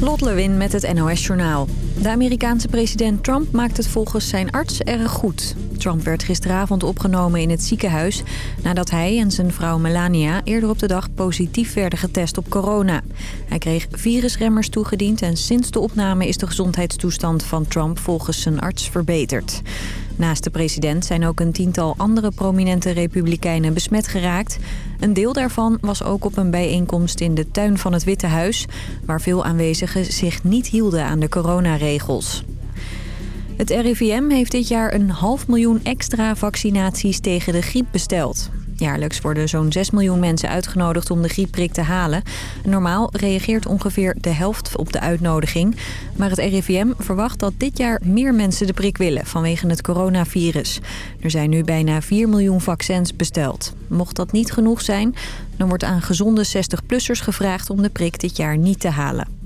Lot Lewin met het NOS Journaal. De Amerikaanse president Trump maakt het volgens zijn arts erg goed. Trump werd gisteravond opgenomen in het ziekenhuis... nadat hij en zijn vrouw Melania eerder op de dag positief werden getest op corona. Hij kreeg virusremmers toegediend... en sinds de opname is de gezondheidstoestand van Trump volgens zijn arts verbeterd. Naast de president zijn ook een tiental andere prominente republikeinen besmet geraakt. Een deel daarvan was ook op een bijeenkomst in de tuin van het Witte Huis... waar veel aanwezigen zich niet hielden aan de coronaregels. Het RIVM heeft dit jaar een half miljoen extra vaccinaties tegen de griep besteld. Jaarlijks worden zo'n 6 miljoen mensen uitgenodigd om de griepprik te halen. Normaal reageert ongeveer de helft op de uitnodiging. Maar het RIVM verwacht dat dit jaar meer mensen de prik willen vanwege het coronavirus. Er zijn nu bijna 4 miljoen vaccins besteld. Mocht dat niet genoeg zijn, dan wordt aan gezonde 60-plussers gevraagd om de prik dit jaar niet te halen.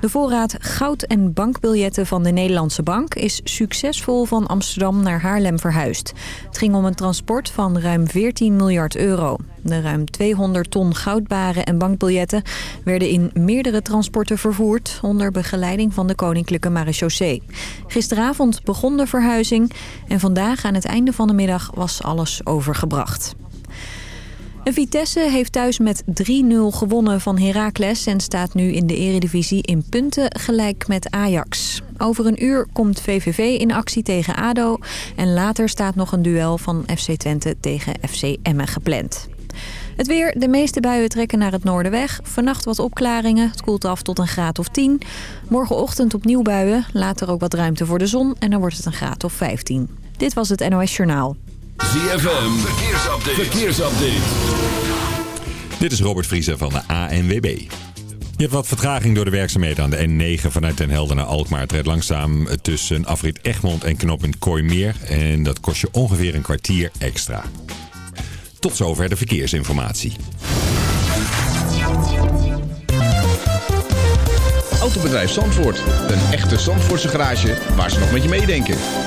De voorraad goud- en bankbiljetten van de Nederlandse Bank is succesvol van Amsterdam naar Haarlem verhuisd. Het ging om een transport van ruim 14 miljard euro. De ruim 200 ton goudbaren en bankbiljetten werden in meerdere transporten vervoerd... onder begeleiding van de Koninklijke Marechaussee. Gisteravond begon de verhuizing en vandaag aan het einde van de middag was alles overgebracht. Vitesse heeft thuis met 3-0 gewonnen van Heracles... en staat nu in de eredivisie in punten gelijk met Ajax. Over een uur komt VVV in actie tegen ADO... en later staat nog een duel van FC Twente tegen FC Emmen gepland. Het weer, de meeste buien trekken naar het noorden weg. Vannacht wat opklaringen, het koelt af tot een graad of 10. Morgenochtend opnieuw buien, later ook wat ruimte voor de zon... en dan wordt het een graad of 15. Dit was het NOS Journaal. ZFM, verkeersupdate. verkeersupdate. Dit is Robert Vriezer van de ANWB. Je hebt wat vertraging door de werkzaamheden aan de N9 vanuit Den Helder naar Alkmaar. Het rijdt langzaam tussen afrit Egmond en knooppunt Kooimeer. En dat kost je ongeveer een kwartier extra. Tot zover de verkeersinformatie. Autobedrijf Zandvoort. Een echte Zandvoortse garage waar ze nog met je meedenken.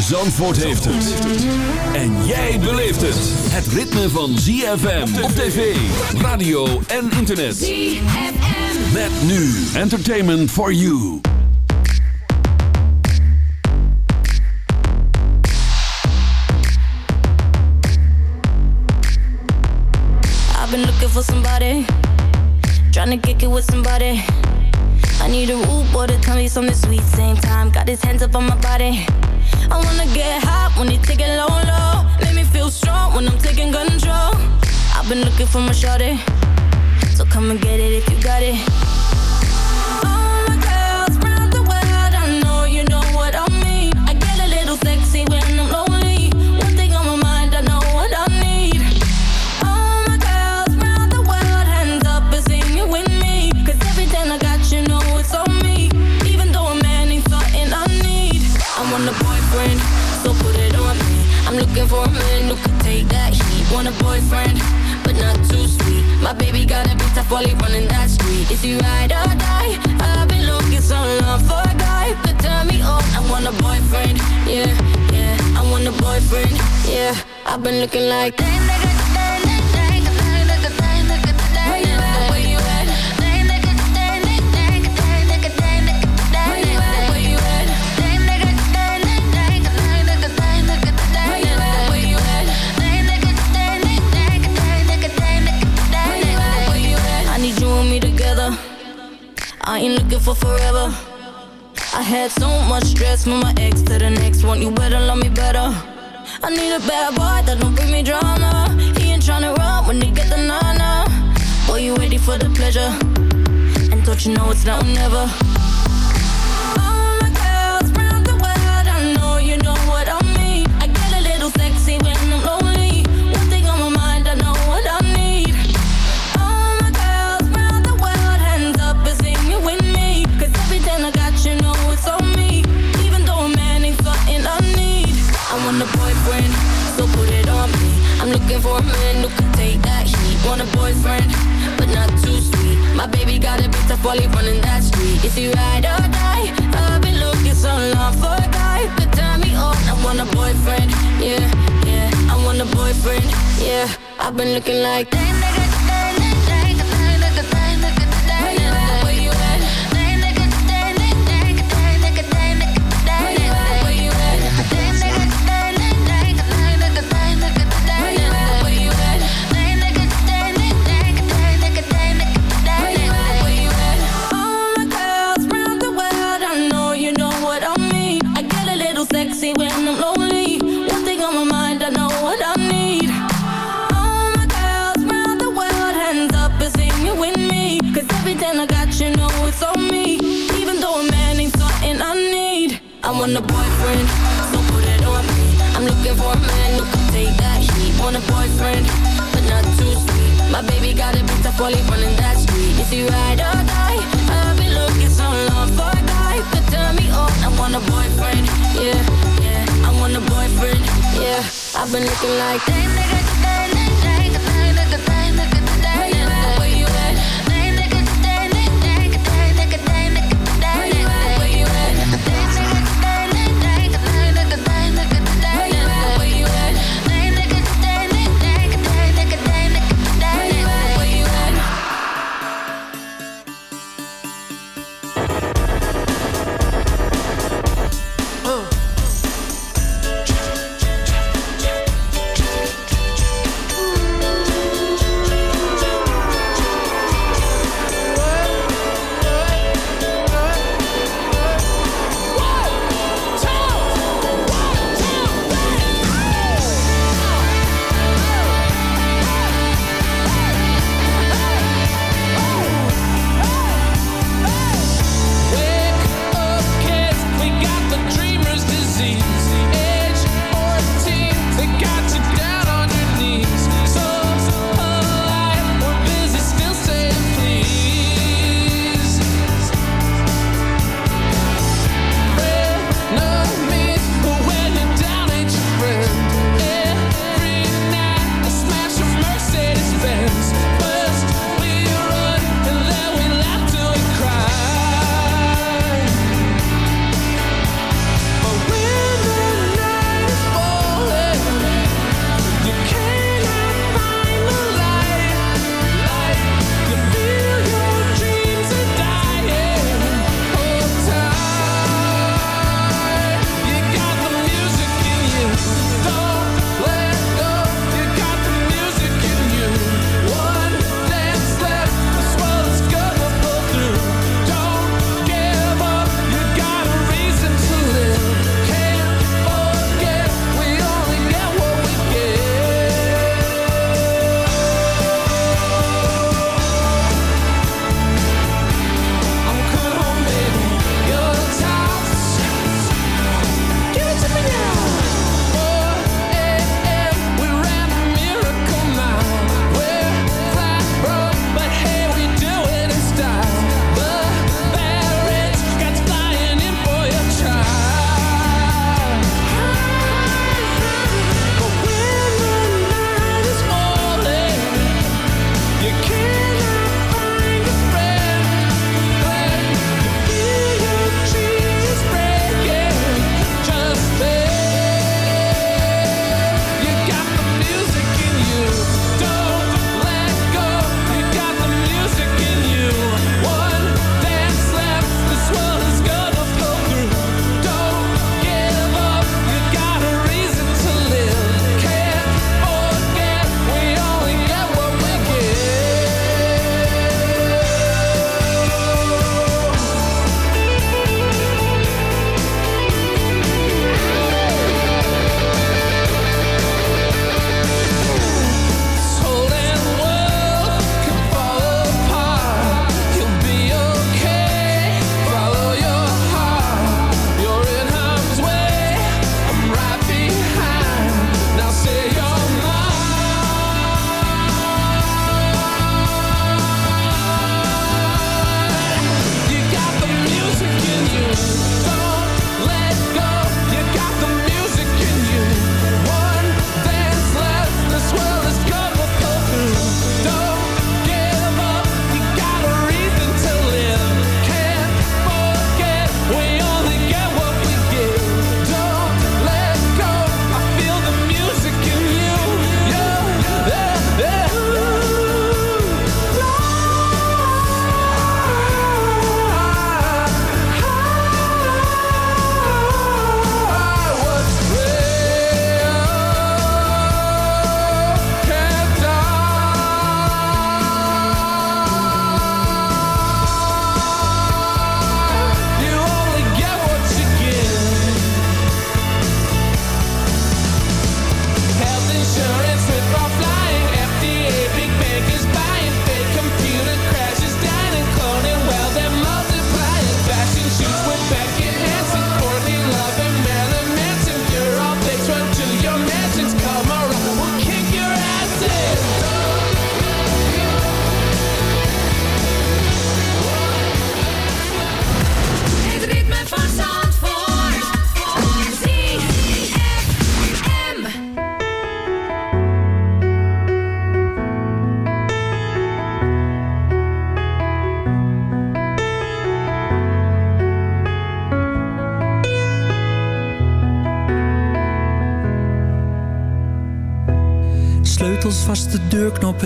Zandvoort heeft het. En jij beleeft het. Het ritme van ZFM op tv, radio en internet. ZFM. Met nu Entertainment for You. I've been looking for somebody, trying to kick it with somebody. I need a rude boy to tell me something sweet. Same time, got his hands up on my body. Looking for my shorty, so come and get it if you got it. All my girls round the world, I know you know what I mean. I get a little sexy when I'm lonely. One thing on my mind, I know what I need. All my girls round the world, hands up sing it with me. 'Cause everything I got, you know it's on me. Even though a man ain't something I need. I want a boyfriend, so put it on me. I'm looking for a man who could take that heat. Want a boyfriend, My baby got a bit tough while he running that street. Is he ride or die? I've been looking so long for a guy could turn me on. I want a boyfriend, yeah, yeah. I want a boyfriend, yeah. I've been looking like Where I ain't looking for forever. I had so much stress from my ex to the next one. You better love me better. I need a bad boy that don't bring me drama. He ain't tryna run when he get the nana. Boy, you ready for the pleasure? And don't you know it's now or never? Looking for a man who can take that heat. Want a boyfriend, but not too sweet. My baby got a bit tough while he running that street. Is he ride or die? I've been looking so long for a guy could turn me on. I want a boyfriend, yeah, yeah. I want a boyfriend, yeah. I've been looking like Where looking for a man who can take that heat. Want a boyfriend, but not too sweet. My baby got a bit tough while running that street. Is he ride or die? I've been looking so long for a guy could turn me on. I want a boyfriend, yeah, yeah. I want a boyfriend, yeah. I've been looking like Where you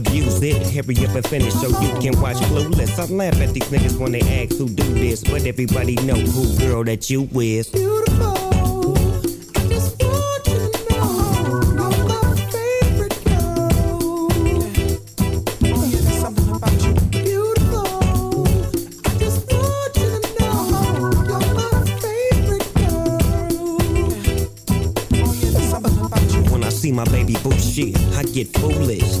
abuse it. Hurry up and finish so you can watch Clueless. I laugh at these niggas when they ask who do this, but everybody know who girl that you is. Beautiful. I just watching the house favorite girl something about you Beautiful I just watching the house about you When I see my baby boo shit. I get foolish.